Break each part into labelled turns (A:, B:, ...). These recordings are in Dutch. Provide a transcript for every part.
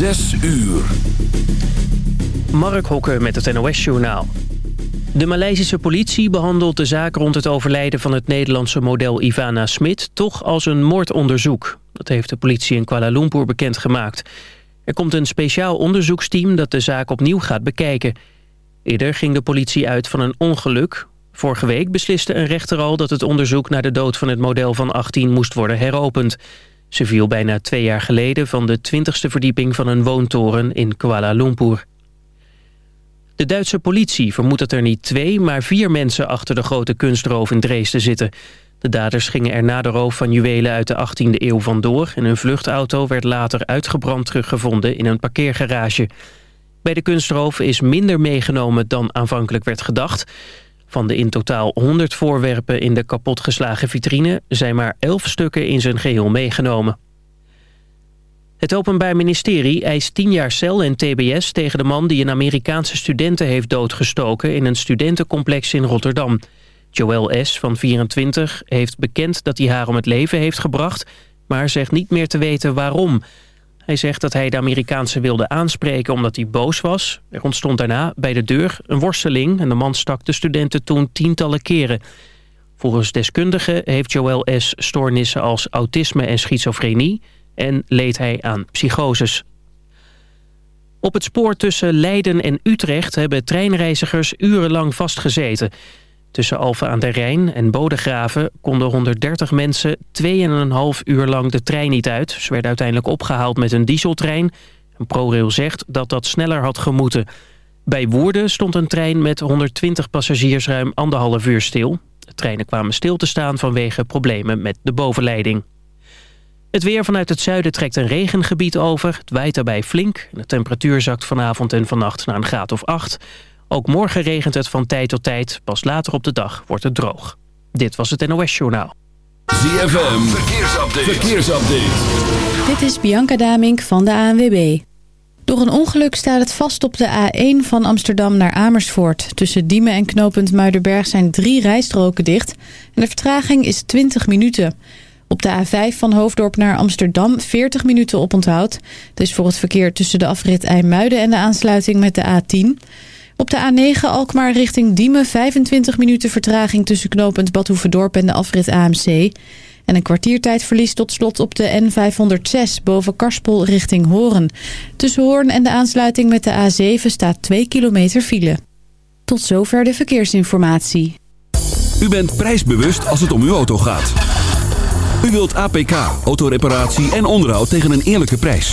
A: Zes uur.
B: Mark Hokker met het NOS-journaal. De Maleisische politie behandelt de zaak rond het overlijden van het Nederlandse model Ivana Smit toch als een moordonderzoek. Dat heeft de politie in Kuala Lumpur bekendgemaakt. Er komt een speciaal onderzoeksteam dat de zaak opnieuw gaat bekijken. Eerder ging de politie uit van een ongeluk. Vorige week besliste een rechter al dat het onderzoek naar de dood van het model van 18 moest worden heropend. Ze viel bijna twee jaar geleden van de 20ste verdieping van een woontoren in Kuala Lumpur. De Duitse politie vermoedt dat er niet twee, maar vier mensen achter de grote kunstroof in Dresden zitten. De daders gingen er na de roof van juwelen uit de 18e eeuw vandoor... en hun vluchtauto werd later uitgebrand teruggevonden in een parkeergarage. Bij de kunstroof is minder meegenomen dan aanvankelijk werd gedacht. Van de in totaal 100 voorwerpen in de kapotgeslagen vitrine... zijn maar 11 stukken in zijn geheel meegenomen. Het Openbaar Ministerie eist 10 jaar cel en tbs tegen de man die een Amerikaanse studenten heeft doodgestoken in een studentencomplex in Rotterdam. Joël S. van 24 heeft bekend dat hij haar om het leven heeft gebracht, maar zegt niet meer te weten waarom. Hij zegt dat hij de Amerikaanse wilde aanspreken omdat hij boos was. Er ontstond daarna bij de deur een worsteling en de man stak de studenten toen tientallen keren. Volgens deskundigen heeft Joël S. stoornissen als autisme en schizofrenie en leed hij aan psychoses. Op het spoor tussen Leiden en Utrecht hebben treinreizigers urenlang vastgezeten. Tussen Alphen aan de Rijn en Bodegraven konden 130 mensen 2,5 uur lang de trein niet uit. Ze werden uiteindelijk opgehaald met een dieseltrein. ProRail zegt dat dat sneller had gemoeten. Bij Woerden stond een trein met 120 passagiers ruim anderhalf uur stil. De treinen kwamen stil te staan vanwege problemen met de bovenleiding. Het weer vanuit het zuiden trekt een regengebied over. Het waait daarbij flink. De temperatuur zakt vanavond en vannacht naar een graad of 8. Ook morgen regent het van tijd tot tijd. Pas later op de dag wordt het droog. Dit was het NOS Journaal.
A: ZFM, verkeersupdate. verkeersupdate.
C: Dit is Bianca Damink van de ANWB. Door een ongeluk staat het vast op de A1 van Amsterdam naar Amersfoort. Tussen Diemen en knooppunt Muidenberg zijn drie rijstroken dicht. En de vertraging is 20 minuten. Op de A5 van Hoofddorp naar Amsterdam 40 minuten oponthoud. Is voor het verkeer tussen de afrit IJmuiden en de aansluiting met de A10. Op de A9 Alkmaar richting Diemen 25 minuten vertraging tussen knooppunt Badhoevedorp en de afrit AMC. En een kwartiertijdverlies tot slot op de N506 boven Karspel richting Horen. Tussen Hoorn en de aansluiting met de A7 staat 2 kilometer file. Tot zover de verkeersinformatie.
A: U bent prijsbewust als het om uw auto gaat. U wilt APK, autoreparatie en onderhoud tegen een eerlijke prijs.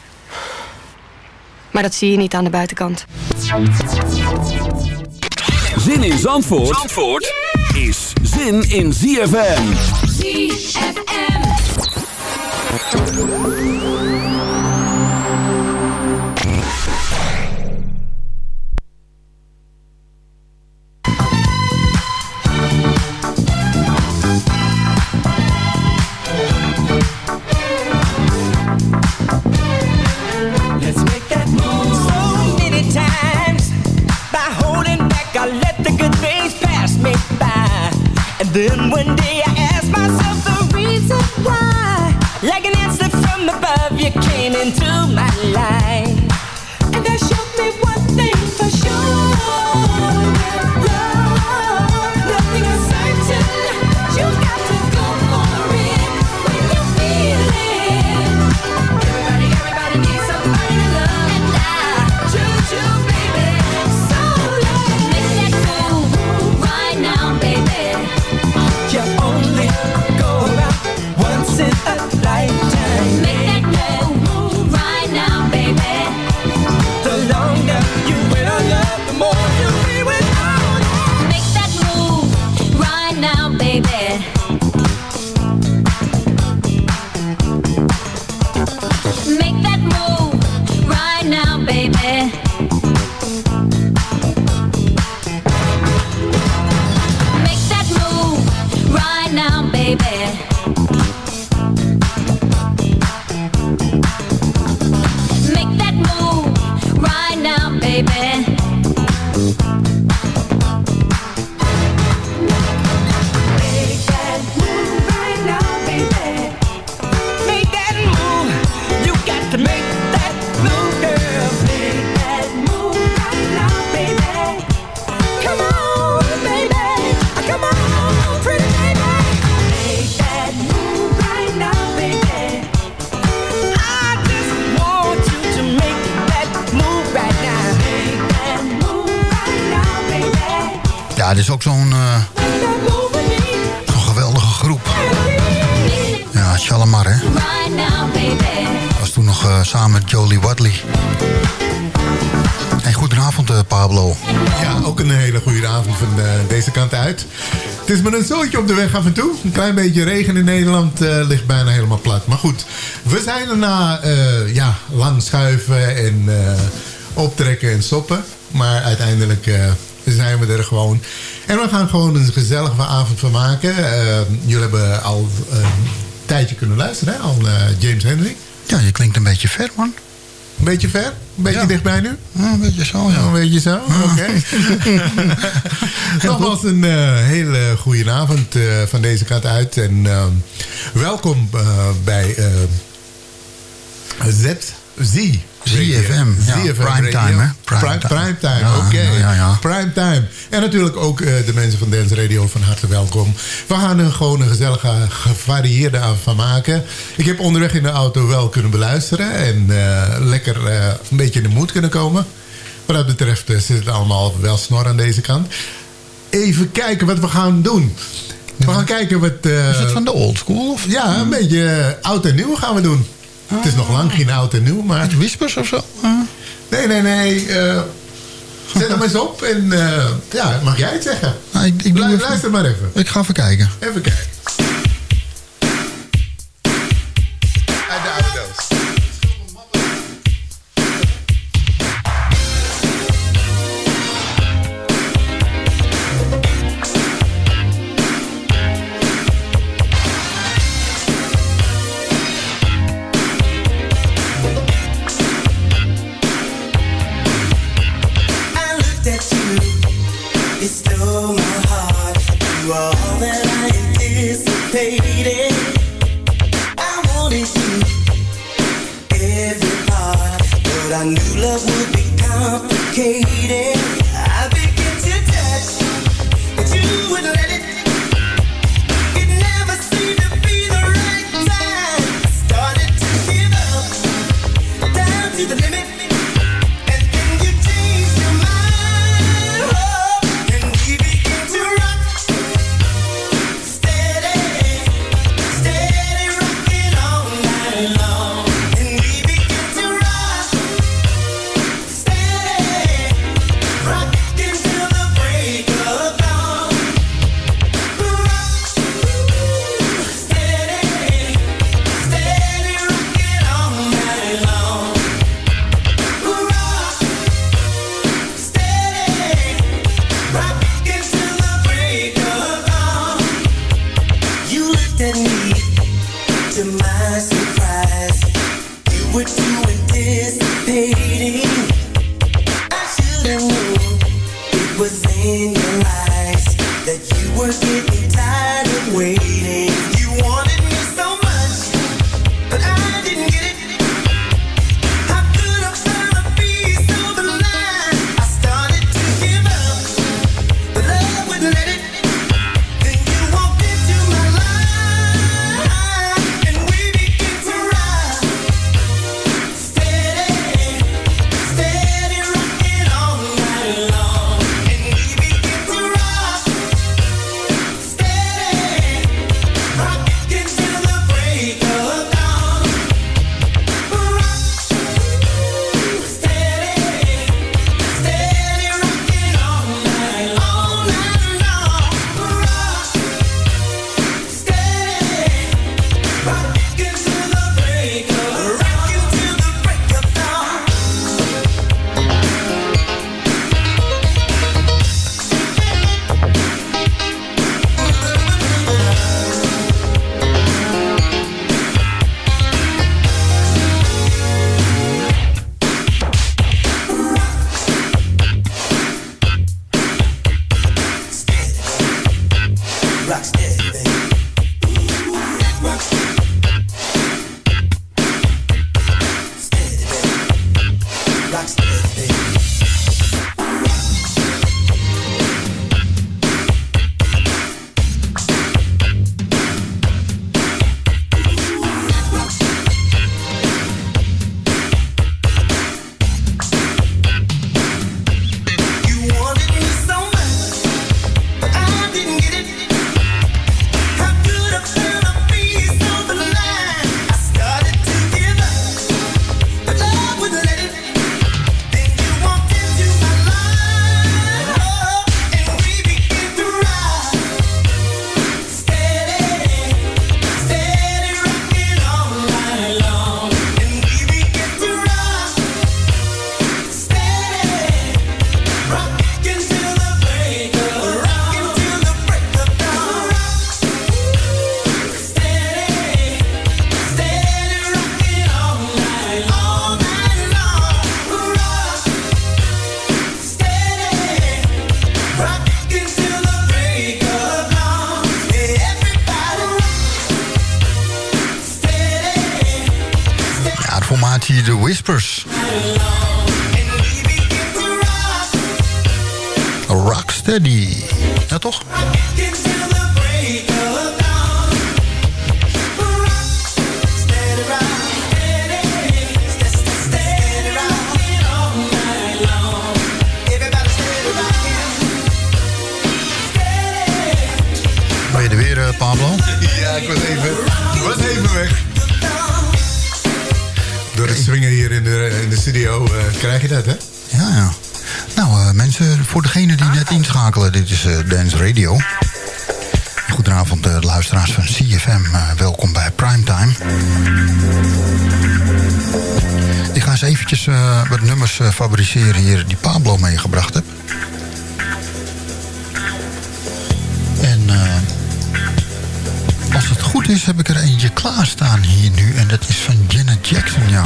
D: Maar dat zie je niet aan de buitenkant.
A: Zin in Zandvoort, Zandvoort is zin in ZFM.
E: ZFM. And then one day I asked myself the reason why. Like an answer from above, you came into my life.
F: Een zootje op de weg af en toe. Een klein beetje regen in Nederland eh, ligt bijna helemaal plat. Maar goed, we zijn er na eh, ja, lang schuiven en eh, optrekken en stoppen. Maar uiteindelijk zijn we er gewoon. En we gaan gewoon een gezellige avond van maken. Jullie hebben al een tijdje kunnen luisteren, hè? al James Henry.
G: Ja, je klinkt een beetje ver, man.
F: Een beetje ver? Een beetje
G: Ja.
F: dichtbij nu?
G: Ja, een beetje zo,
F: Ja, een beetje zo? Oké. Nogmaals een eh, hele goede avond eh, van deze kant uit. En ehm, welkom eh, bij eh ZZ.
G: ZFM, ja, primetime, hè?
F: Primetime, oké.
G: ja, ja, ja.
F: Primetime. En natuurlijk ook eh, de mensen van Dance Radio van harte welkom. We gaan er gewoon een gezellige, gevarieerde avond van maken. Ik heb onderweg in de auto wel kunnen beluisteren. En eh, lekker eh, een beetje in de moed kunnen komen. Wat dat betreft zit het allemaal wel snor aan deze kant. Even kijken wat we gaan doen. We gaan kijken wat...
G: Is het van de old school? Of?
F: ja, een beetje oud en nieuw gaan we doen. Het is nog lang geen oud en nieuw, maar...
G: Whispers of zo?
F: Nee, nee, nee. eh, zet hem eens op en eh, ja, mag jij het zeggen?
G: Nou, ik, ik, even-
F: luister maar even.
G: ik ga even kijken.
F: Even kijken.
H: Rocksteady. Ja, toch? Ben je er weer, eh, Pablo?
F: Ja, ik was even, was even weg. Door het swingen hier in de, in de studio eh, krijg je dat, hè?
H: Mensen, voor degenen die net inschakelen, dit is eh, Dance Radio. Goedenavond, eh, luisteraars van CFM. Eh, welkom bij Primetime. Ik ga eens eventjes eh, wat nummers eh, fabriceren hier die Pablo meegebracht heb. En eh, als het goed is, heb ik er eentje klaarstaan hier nu. En dat is van Janet Jackson, ja.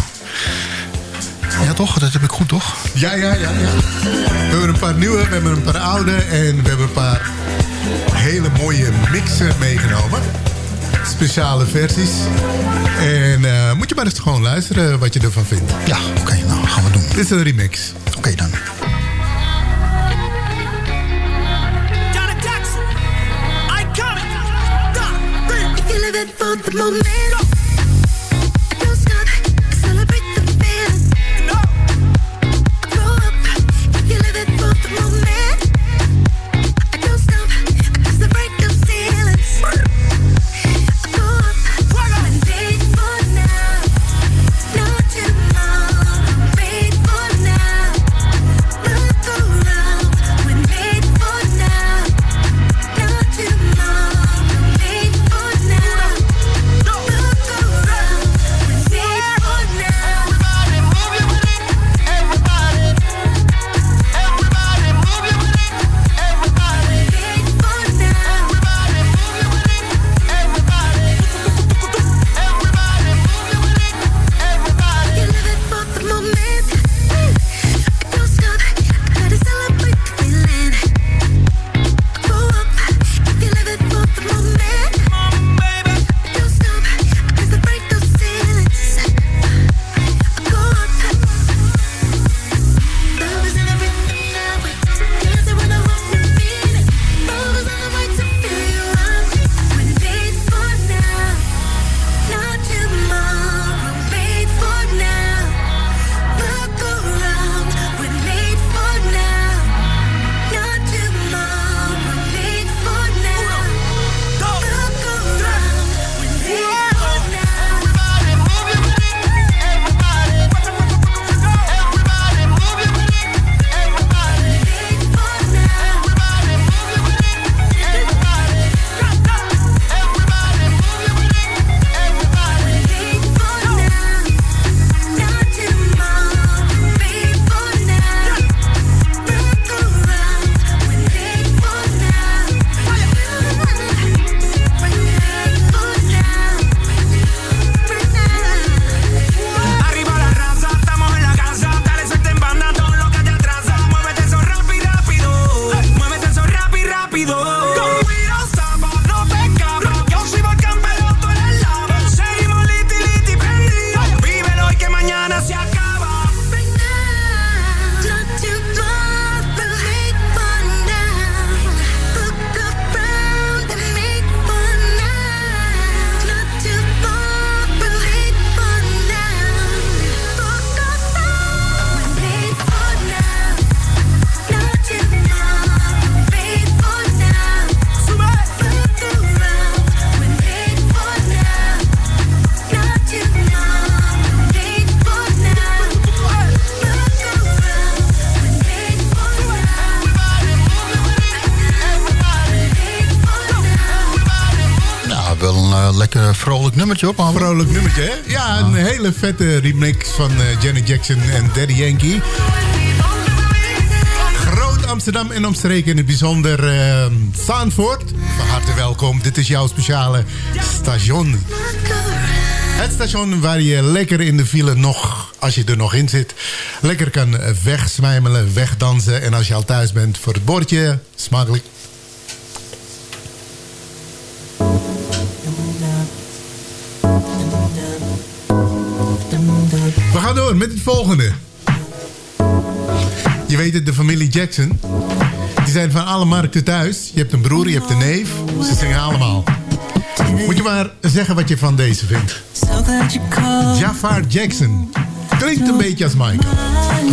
H: Toch? Dat heb ik goed, toch?
F: Ja, ja, ja, ja. We hebben een paar nieuwe, we hebben een paar oude en we hebben een paar hele mooie mixen meegenomen. Speciale versies. En eh, moet je maar eens gewoon luisteren wat je ervan vindt.
H: Ja, oké, nou gaan we doen.
F: Dit is een remix.
H: Oké dan.
I: For the moment,
H: vrolijk nummertje op. Pablo.
F: Vrolijk nummertje, hè? Ja, een hele vette remix van eh, Janet Jackson en Daddy Yankee. Groot Amsterdam en omstreken in het bijzonder eh Zandvoort. Van harte welkom. Dit is jouw speciale station. Het station waar je lekker in de file nog, als je er nog in zit, lekker kan eh, wegsmijmelen, wegdansen. En als je al thuis bent voor het bordje, smakelijk. Volgende. Je weet het, de familie Jackson. Die zijn van alle markten thuis. Je hebt een broer, je hebt een neef. Ze zingen allemaal. Moet je maar zeggen wat je van deze vindt. Jafar Jackson. Klinkt een beetje als Michael.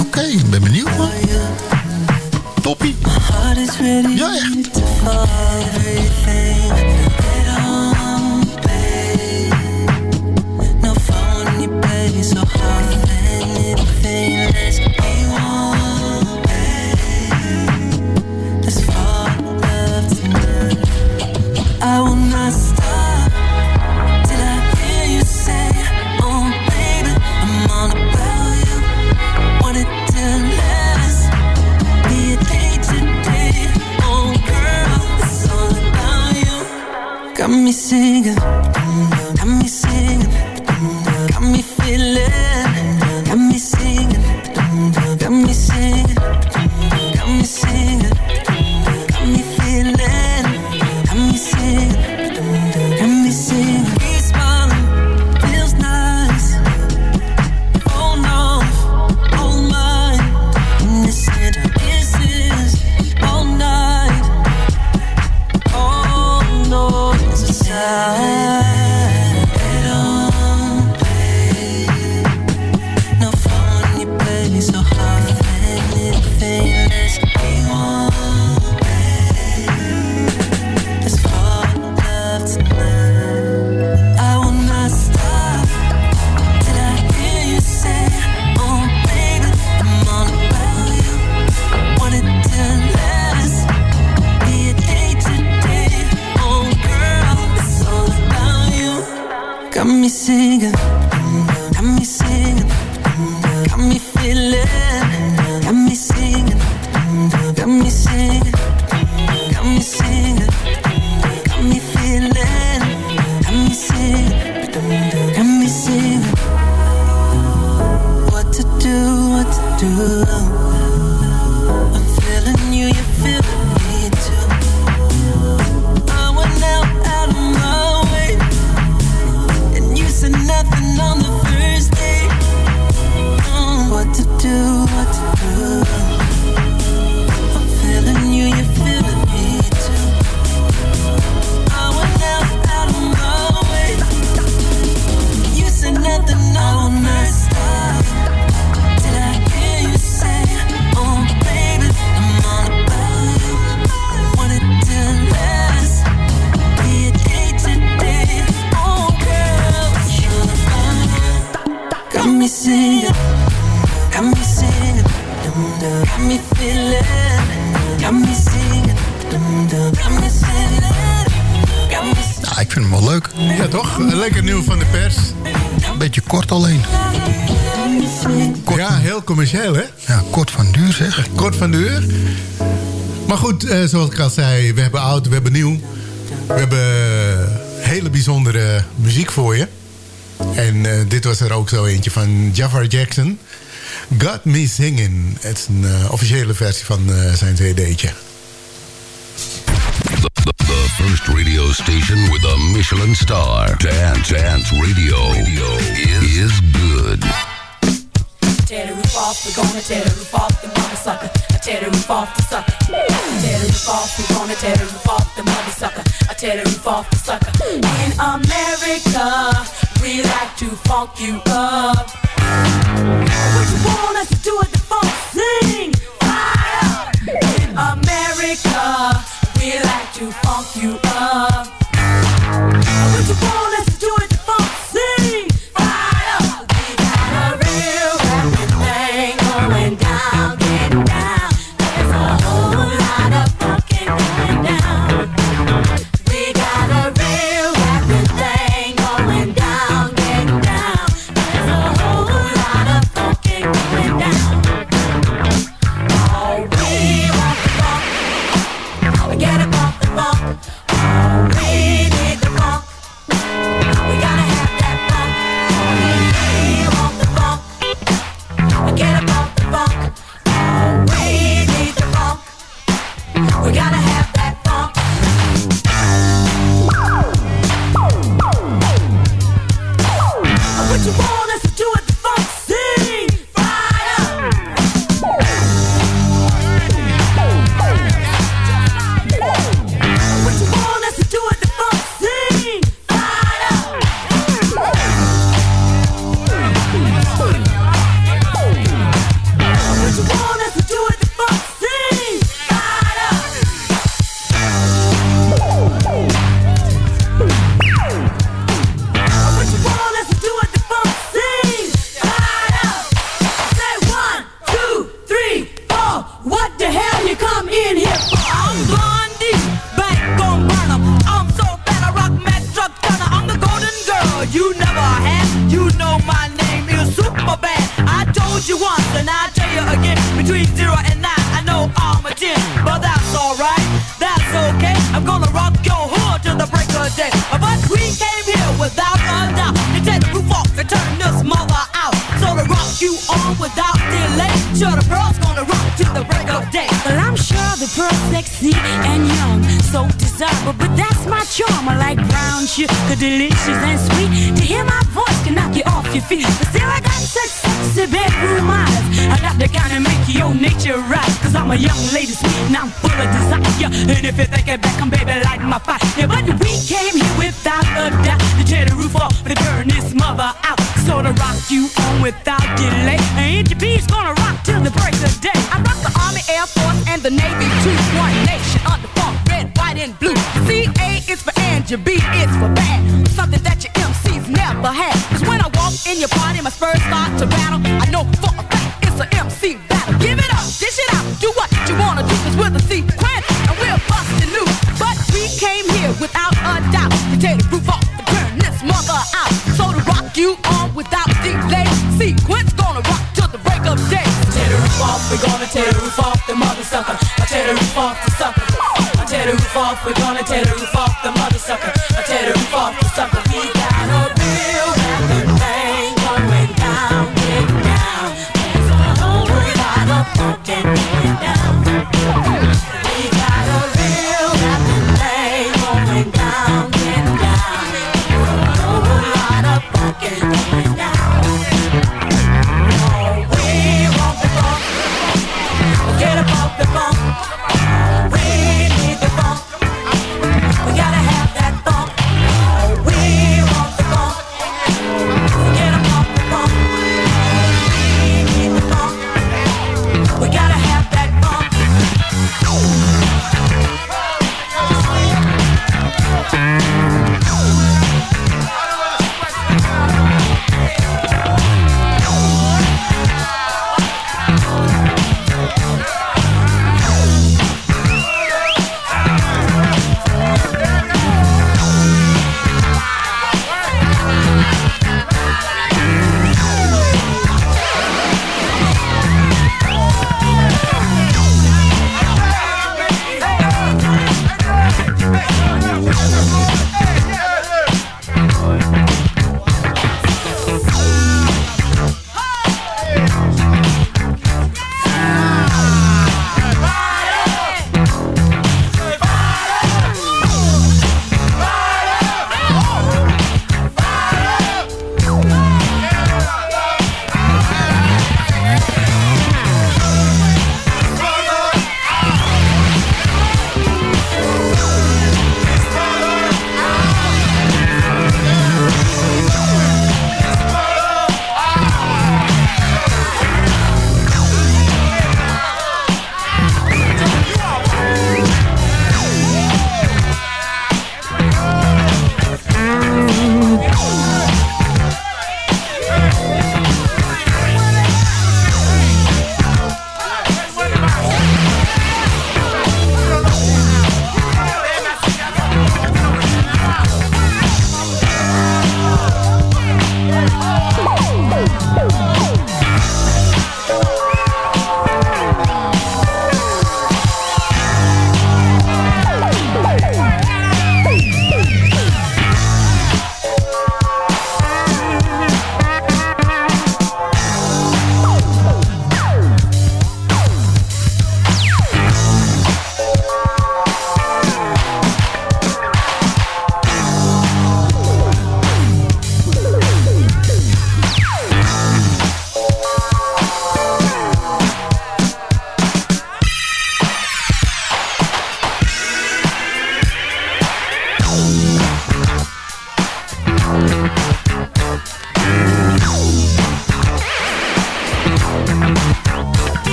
G: Oké, ik ben benieuwd. Toppie. Ja, echt.
F: Maar goed, eh, zoals ik al zei, we hebben oud, we hebben nieuw. We hebben hele bijzondere muziek voor je. En eh, dit was er ook zo eentje van Jafar Jackson. Got Me Singing. Het is een eh, officiële versie van eh, zijn cd'tje.
J: The, the, the first radio station with a Michelin star. Dance Dance Radio, is, is good.
K: Tear the roof off, we're gonna tear the roof off the mother sucker. I tear the roof off the sucker. Tear the roof off, we're gonna tear the roof off the mother sucker. I tear the roof off the sucker. In America, we like to funk you up. What you want us to do at the funk? Sing fire. In America, we like to funk you up. What you want of desire. And if you think it back, I'm baby, light my fire. Yeah, but we came here without a doubt to tear the roof off, to burn this mother out. So to rock you on without delay. And your beat's gonna rock till the break of day.
L: I rock the Army, Air Force, and the Navy too. One nation under funk, red, white, and blue. C A is for Angel, B is for bad. Something that your MCs never had. Cause when I walk in your party, my spurs start to rattle. I know for you on without delay. Sequence gonna rock till the break of day.
K: Tear the roof off, we're gonna tear the roof off the mother sucker. I tear the roof off the sucker. I tear the roof off, we're gonna tear the roof off the mother sucker. I tear the roof off the sucker.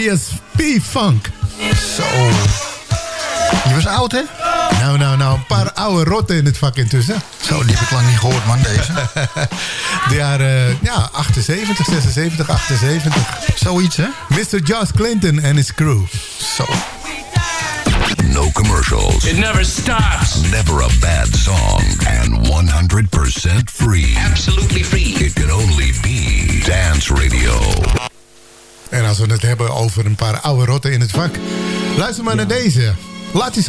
F: Some serious P-funk.
H: Zo. Je was oud hè?
F: Nou, nou, nou. Een paar oude rotten in het vak intussen.
H: Zo, die heb ik lang niet gehoord man, deze.
F: De jaren ja, 78, 76, 78.
H: Zoiets hè?
F: Mr. Josh Clinton en his crew.
H: Zo.
J: no commercials.
M: It never stops.
J: Never a bad song. And 100% free.
M: Absolutely free.
J: It can only be Dance Radio.
F: En als we het hebben over een paar oude rotten in het vak... luister maar naar deze. Laat eens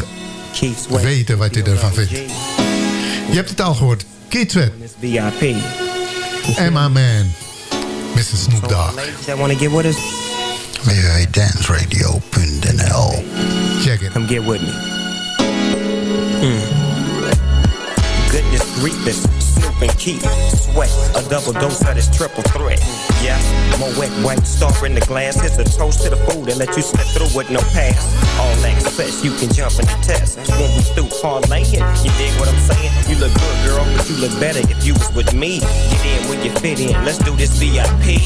F: weten wat je ervan vindt. Je hebt het al gehoord. Kid Sweat.
N: VIP.
F: My man. Mr. Snoop Dogg.
N: Us?
H: www.danceradio.nl
F: Check it.
N: Come get with me. Mm. Goodness grievous, Snoop and Keith, sweat, a double dose of this triple threat. Yeah, more wet, white star in the glass. Here's a toast to the food and let you slip through with no pass. All access, you can jump in the test. When we through parlaying, you dig what I'm saying? You look good, girl, but you look better if you was with me. Get in where you fit in. Let's do this VIP.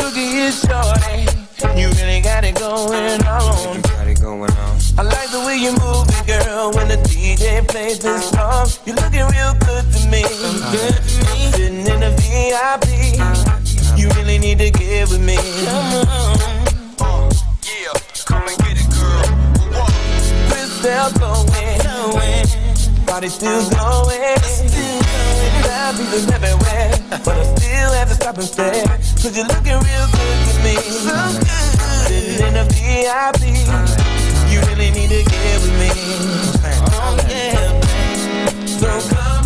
M: Look at you, shorty. You really got it going on.
N: Got it going on.
M: I like the way you move it, girl. When the DJ plays this song, you're looking real good to me. Good to me. Sitting in the VIP, you really need to get with me. Come on.
O: Uh, yeah, come and get it, girl.
M: Crystal going, body still going. Bad everywhere, but I still have to stop and stare. Cause you're looking real good to me. Sitting in the VIP, you really need to get with me. Oh yeah, so come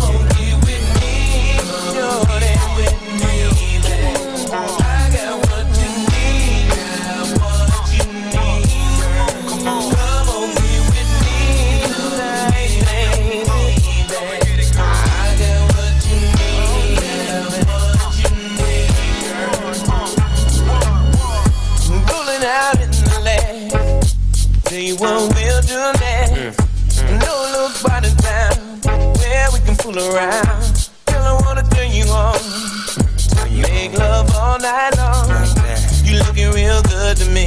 M: real good to me.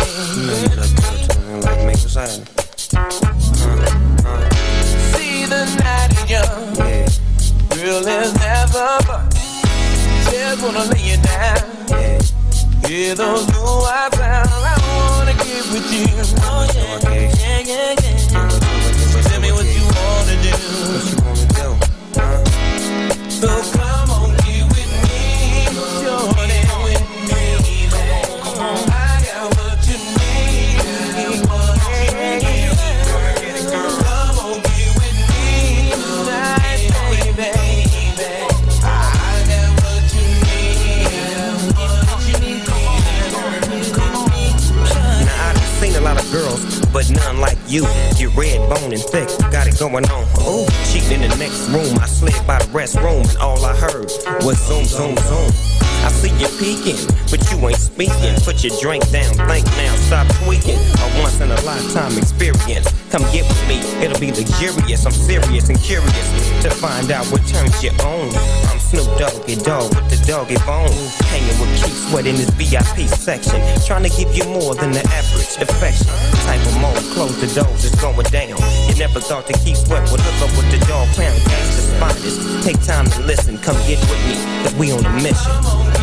M: See the night is young. There's never but. Just wanna lay you down. Hear those blue eyes. I wanna get with you. Oh yeah, yeah, yeah, yeah. You.
N: You're red bone and thick, got it going on. Ooh, cheating in the next room. I slid by the restroom and all I heard was zoom, zoom, zoom. I see you peeking, but you ain't speaking. Put your drink down, think now, stop tweaking. A once in a lifetime experience. Come get with me, it'll be luxurious. I'm serious and curious to find out what turns you on. I'm Snoop Doggy Dog with the doggy bone. Hanging with Keith Sweat in this VIP section. Trying to give you more than the average affection. Type of mode, close the doors, it's going down. You never thought that Keith Sweat would hook up with the dog pound. Cast the spiders. Take time to listen, come get with me, cause we on a mission.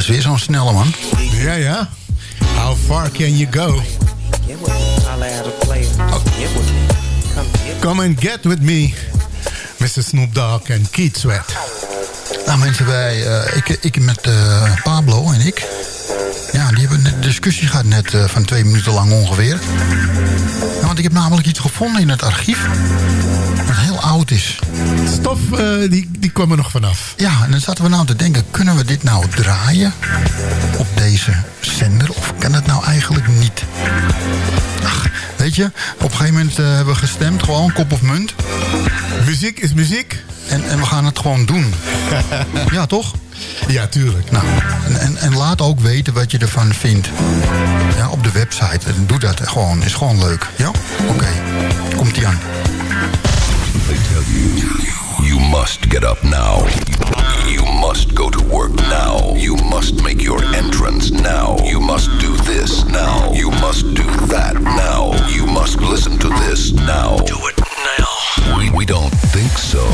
H: Is weer zo'n snelle man.
F: Ja, ja. How far can you go?
N: Come
F: and get with me. Mr. Snoop Dogg en Keith Sweat.
H: Nou mensen, wij, eh, ik, ik met eh, Pablo en ik... Ja, die hebben een discussie gehad net eh, van twee minuten lang ongeveer. Ja, want ik heb namelijk iets gevonden in het archief. Wat heel oud is.
F: Stof, eh, die, die kwam er nog vanaf.
H: Ja, en dan zaten we nou te denken... kunnen we dit nou draaien op deze zender? Of kan het nou eigenlijk niet? Ach, weet je, op een gegeven moment eh, hebben we gestemd. Gewoon kop of munt.
F: Muziek is muziek.
H: En, en we gaan het gewoon doen. ja, toch?
F: Ja, tuurlijk.
H: Nou, en, en, laat ook weten wat je ervan vindt. Ja, op de website. En doe dat gewoon. Is gewoon leuk. Ja? Oké. Komt-ie aan.
J: tell you, you must get up now. You must go to work now. You must make your entrance now. You must do this now. You must do that now. You must listen to this now. Do it. We, we don't think so.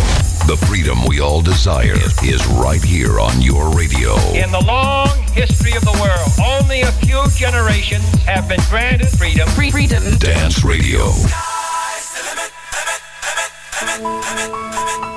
J: The freedom we all desire is right here on your radio.
P: In the long history of the world, only a few generations have been granted freedom. Free freedom.
J: Dance Radio.
I: Windy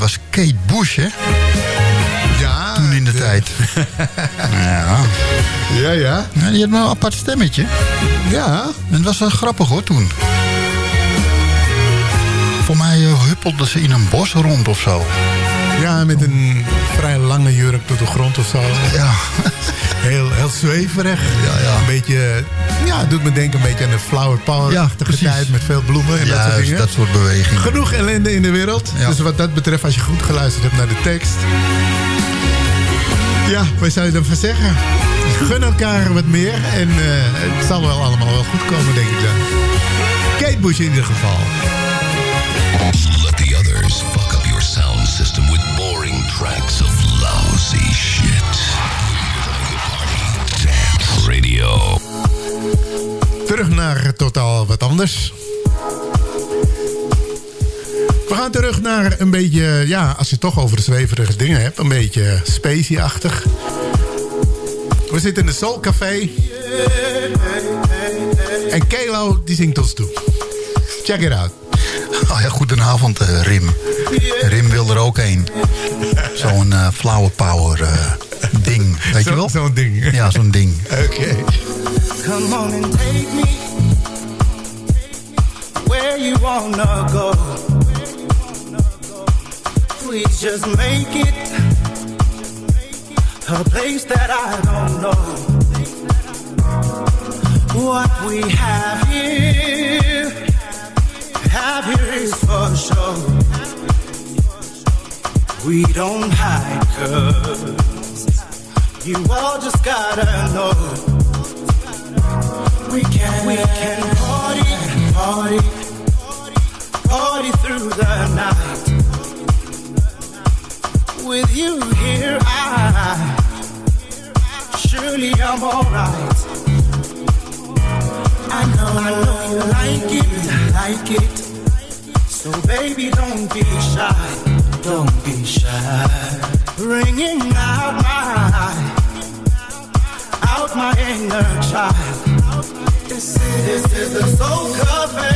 I: was
G: Kate Bush, hè?
F: Ja.
G: Toen in de tijd. ja.
F: Ja, ja.
G: ja. Die had wel een apart stemmetje.
F: Ja.
G: En het was wel grappig, hoor, toen. Voor mij eh, huppelde ze in een bos rond of zo.
F: Ja, met een vrij lange jurk tot de grond of zo.
G: Ja.
F: Heel, heel zweverig.
G: Ja, ja.
F: Een beetje, ja, doet me denken een beetje aan de flower power-achtige
G: precies.
F: tijd met veel bloemen en dat soort dingen.
G: dat soort bewegingen.
F: Genoeg ellende in de wereld.
G: Ja.
F: Dus wat dat betreft, als je goed geluisterd hebt naar de tekst. Ja, wat zou je ervan zeggen? Gun elkaar wat meer en eh, het zal wel allemaal wel goed komen, denk ik dan. Kate Bush in ieder geval. Terug naar totaal wat anders. We gaan terug naar een beetje, ja, als je toch over de zweverige dingen hebt, een beetje spacey-achtig. We zitten in de Soul Café. En Kelo, die zingt ons toe. Check it out.
G: Oh ja, goedenavond eh, Rim. Rim wil er ook een. Zo'n eh flower power eh, ding, weet je wel?
F: Zo'n ding.
G: Ja, zo'n ding.
F: Oké.
Q: Come on and take me where you wanna go. Please just make it a place that I don't know. What we have here, have here is for sure. We don't hide 'cause you all just gotta know. We can, we can party, party, party through the night. With you here, I surely I'm alright. I know, I know you like it, like it. So baby, don't be shy, don't be shy. Bringing out my, my inner child. This is, this is the Soul Cafe.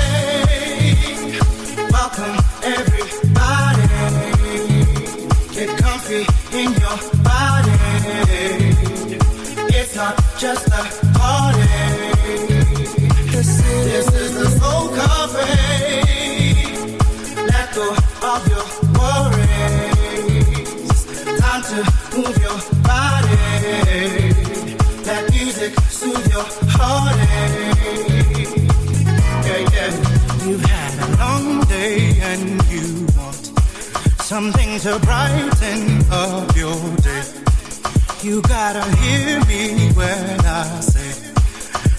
Q: Welcome everybody. Get comfy in your body. It's not just a party. This is, this is the Soul Cafe. Let go of your worries. Time to move your something to brighten up your day. You gotta hear me when I say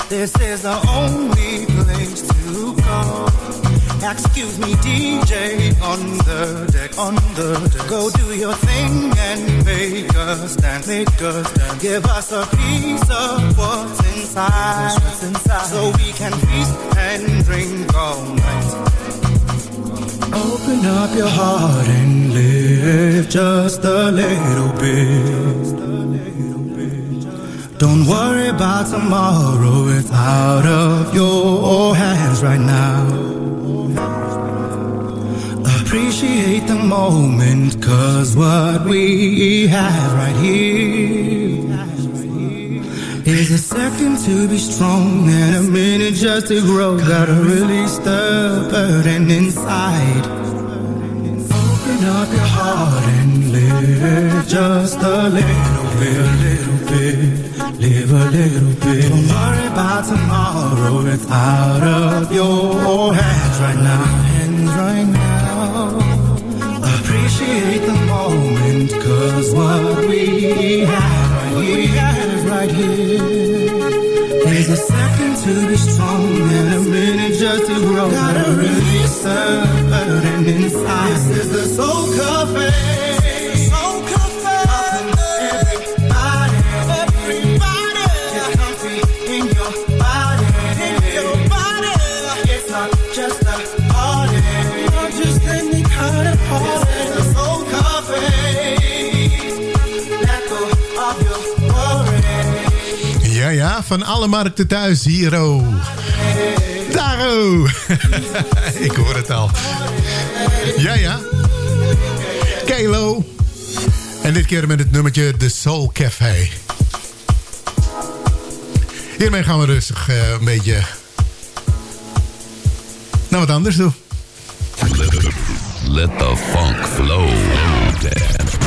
Q: this is the only place to go. Excuse me, DJ, on the deck, on the deck. Go do your thing and make us dance, make us dance. Give us a piece of what's inside, what's inside, so we can feast and drink all night. Open up your heart and live just a little bit. Don't worry about tomorrow, it's out of your hands right now. Appreciate the moment, cause what we have right here is a second to be strong and a minute just to grow. Gotta release the burden inside. Open up your heart and live just a little bit, a little bit, live a little bit. Don't worry about tomorrow, it's out of your hands right now, hands right now. Appreciate the moment, cause what we have right we have right here is a second to be strong and a minute just to grow. Gotta release the burden inside. This is the Soul Cafe.
F: Van alle markten thuis, hiero. Daro. Ik hoor het al. Ja, ja. Kalo. En dit keer met het nummertje The Soul Café. Hiermee gaan we rustig eh, een beetje... naar wat anders doen.
J: Let the funk flow.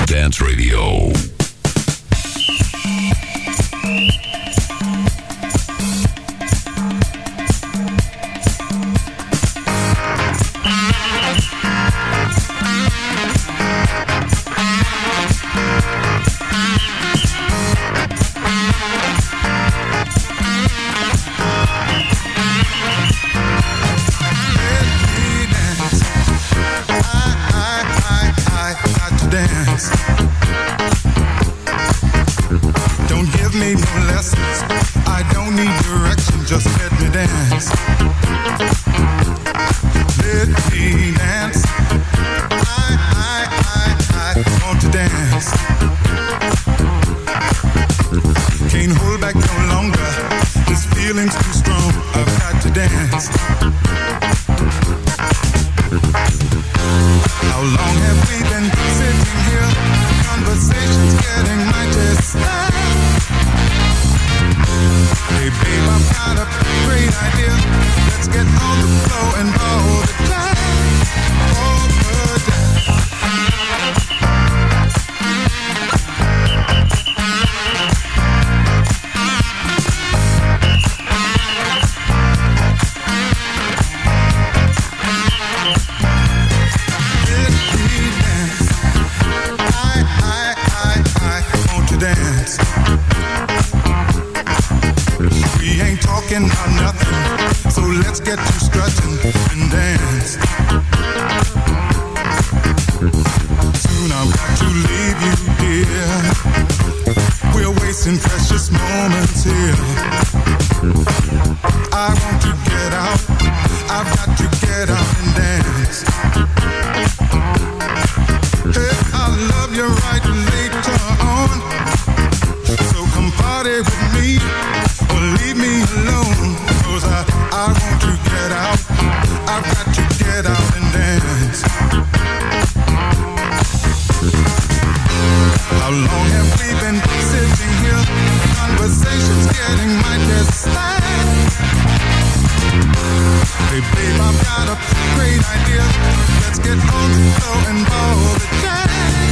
J: Dance radio.
Q: I,
R: want to get out. I've got to get out and dance. How long have we been sitting here? Conversations getting. Hey babe, I've got a great idea. Let's get on the floor and ball the jack.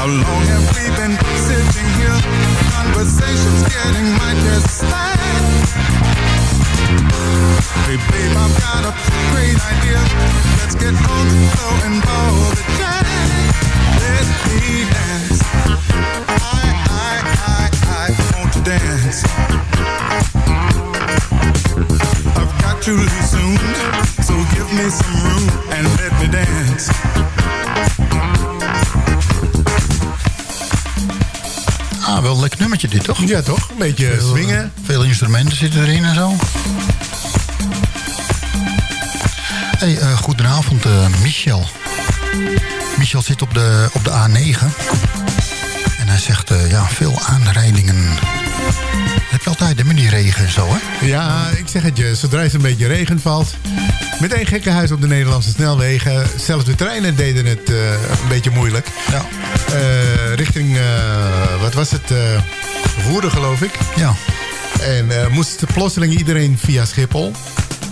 R: How long have we been sitting here? Conversations getting I've got a great idea. Let's get and. Let me dance. I, I, I, I want to dance. I've got to leave soon, so give me some room and let me dance.
H: Nummertje dit, toch?
F: Ja, toch? Een beetje
H: Veel, eh,
F: swingen.
H: Veel instrumenten zitten erin en zo. Hey, eh, goedenavond, eh, Michel. Michel zit op de, op de A9. En hij zegt, ja, veel aanrijdingen. Dat heb je altijd, met die regen en zo, hè?
F: Ja, ik zeg het je. Zodra het een beetje regen valt... Meteen gekkenhuis op de Nederlandse snelwegen. Zelfs de treinen deden het een beetje moeilijk.
H: Ja.
F: Eh, richting, eh, wat was het? eh Woerden, geloof ik.
H: Ja.
F: En eh, moest plotseling iedereen via Schiphol.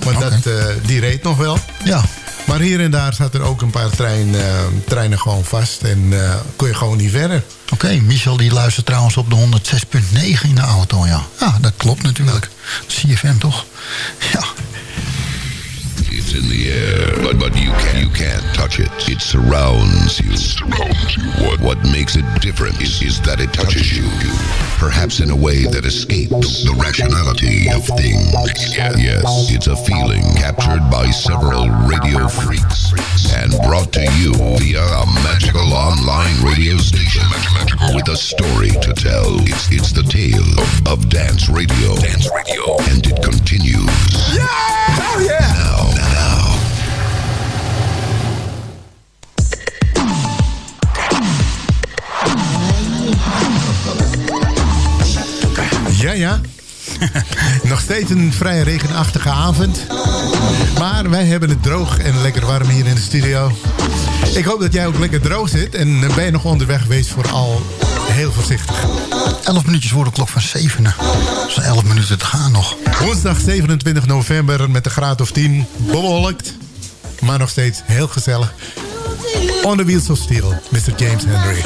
F: Want dat, eh, die reed nog wel.
H: Ja.
F: Maar hier en daar zaten er ook een paar trein, eh, treinen gewoon vast. En eh, kon je gewoon niet verder.
H: Oké, Michel die luistert trouwens op de 106.9 in de auto, ja. Ja, dat klopt natuurlijk. CFM toch? Ja.
J: It's in the air, but, but you can't you can't touch it. It surrounds you. What what makes it different is, is that it touches you, perhaps in a way that escapes the rationality of things. Yes, it's a feeling captured by several radio freaks and brought to you via a magical online radio station with a story to tell. It's it's the tale of, of dance radio. Dance
F: Nog steeds een vrij regenachtige avond. Maar wij hebben het droog en lekker warm hier in de studio. Ik hoop dat jij ook lekker droog zit. En ben je nog onderweg geweest vooral heel voorzichtig.
H: 11 minuutjes voor de klok van 7. Er zijn 11 minuten te gaan nog.
F: Woensdag 27 november met de graad of 10. Bewolkt. Maar nog steeds heel gezellig. On the Wheels of Steel, Mr. James Henry.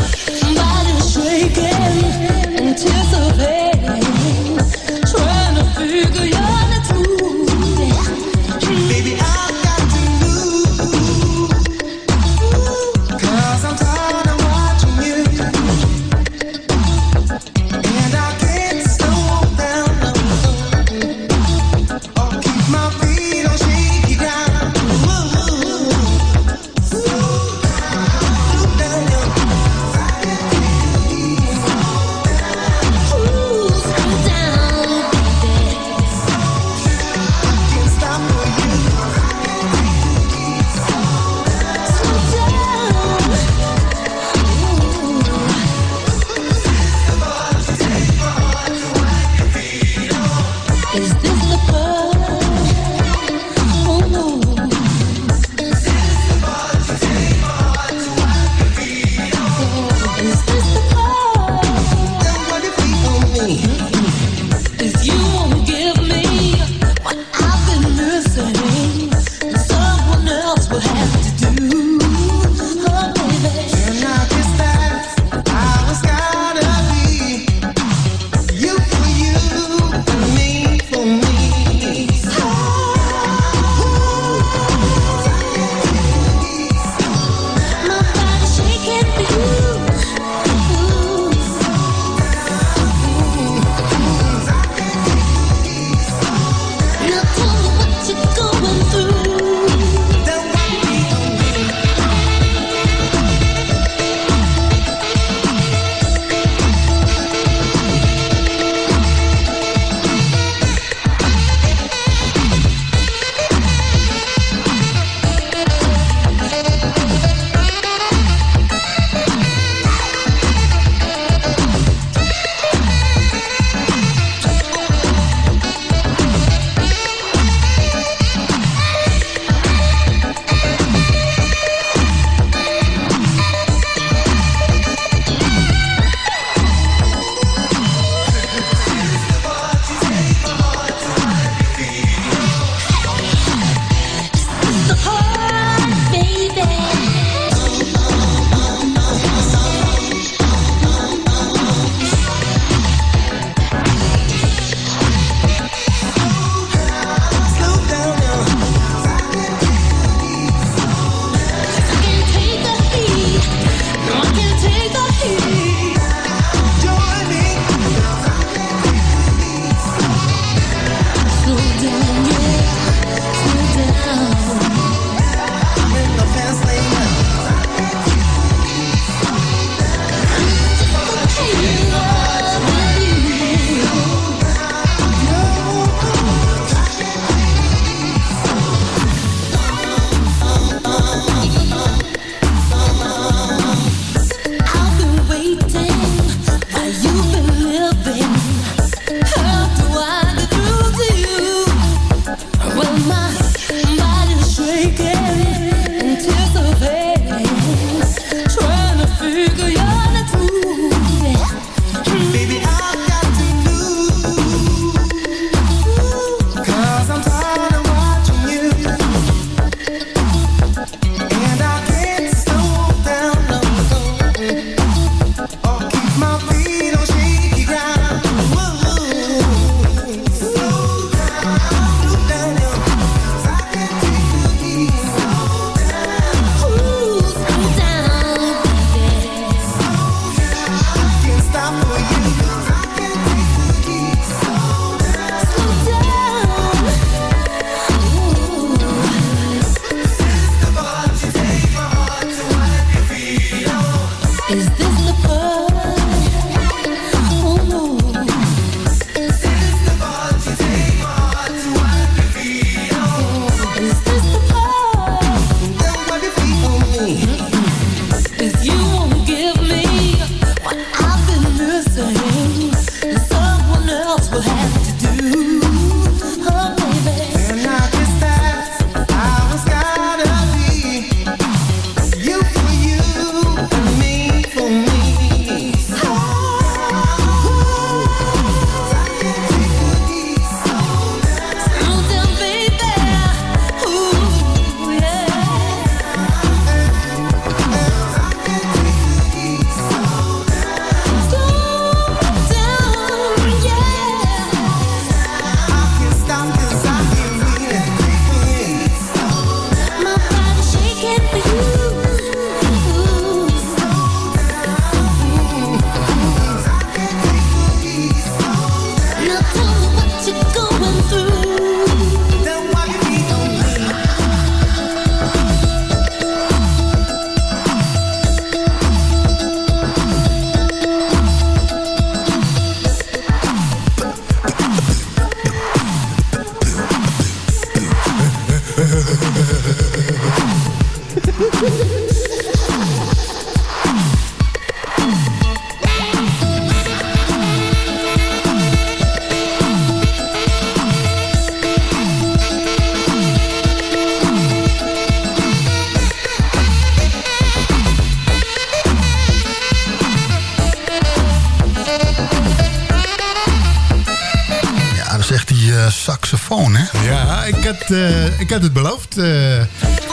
G: Had het beloofd. eh,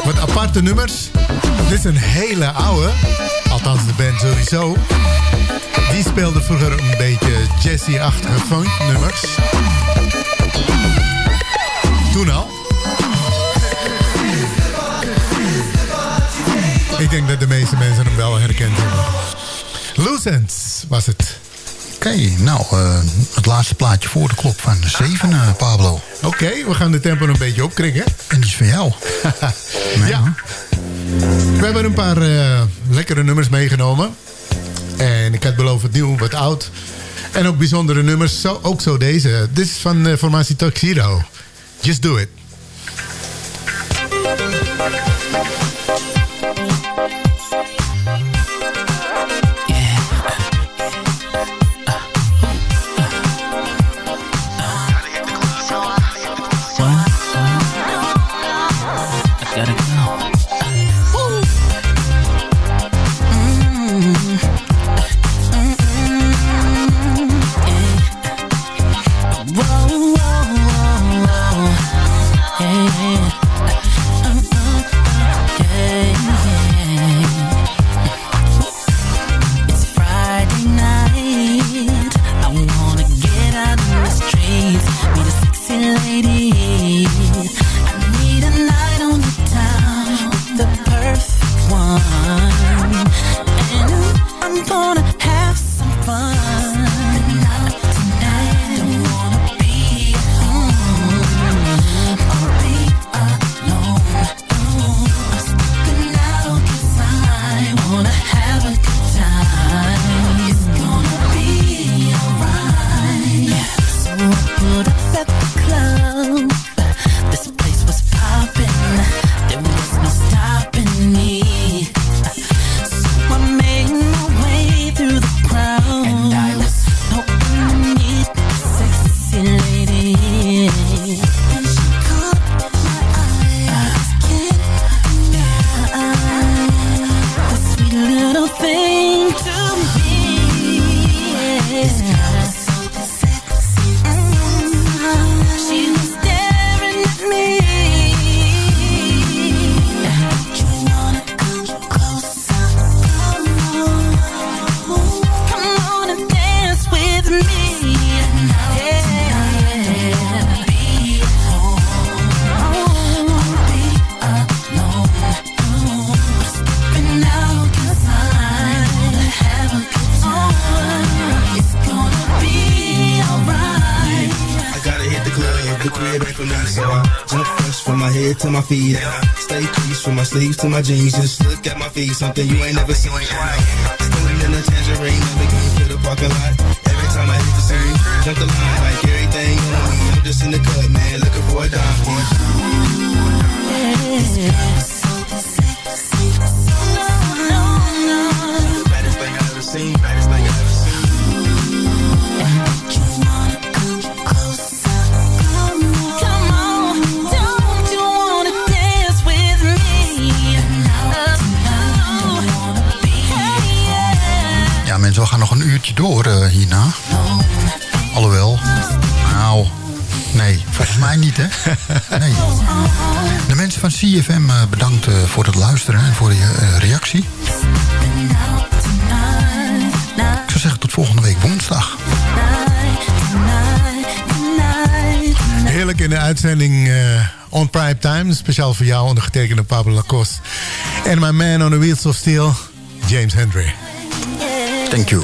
G: wat aparte nummers. Dit is een hele oude. Althans, de band sowieso. Die speelde vroeger een beetje jazzy-achtige funk-nummers. Toen al. Ik denk dat de meeste mensen hem wel herkend hebben. Loose.
H: Oké, nou, eh, het laatste plaatje voor de klok van 7, eh, Pablo.
G: Oké, we gaan de tempo een beetje opkrikken.
H: En die is van jou.
G: ja. We hebben een paar eh, lekkere nummers meegenomen. En ik had beloofd het nieuw, wat oud. En ook bijzondere nummers, zo, ook zo deze. Dit is van eh, formatie Tuxedo. Just do it.
S: My
T: feet. Stay creased from my sleeves to my jeans. Just look at my feet, something you ain't never seen. Still in the tangerine, never came to the parking lot. Every time I hit the scene, jump the line like everything on me. I'm just in the cut, man, looking for a dime.
H: Uurtje door eh, hierna. Alhoewel, nou, nee, volgens mij niet, hè? Nee. De mensen van CFM eh, bedankt eh, voor het luisteren en voor je eh, reactie. Ik zou zeggen tot volgende week woensdag.
G: Heerlijk in de uitzending On Prime Time. Speciaal voor jou, ondergetekende Pablo Lacoste. En my man on the wheels of steel, James Hendry.
H: Thank you,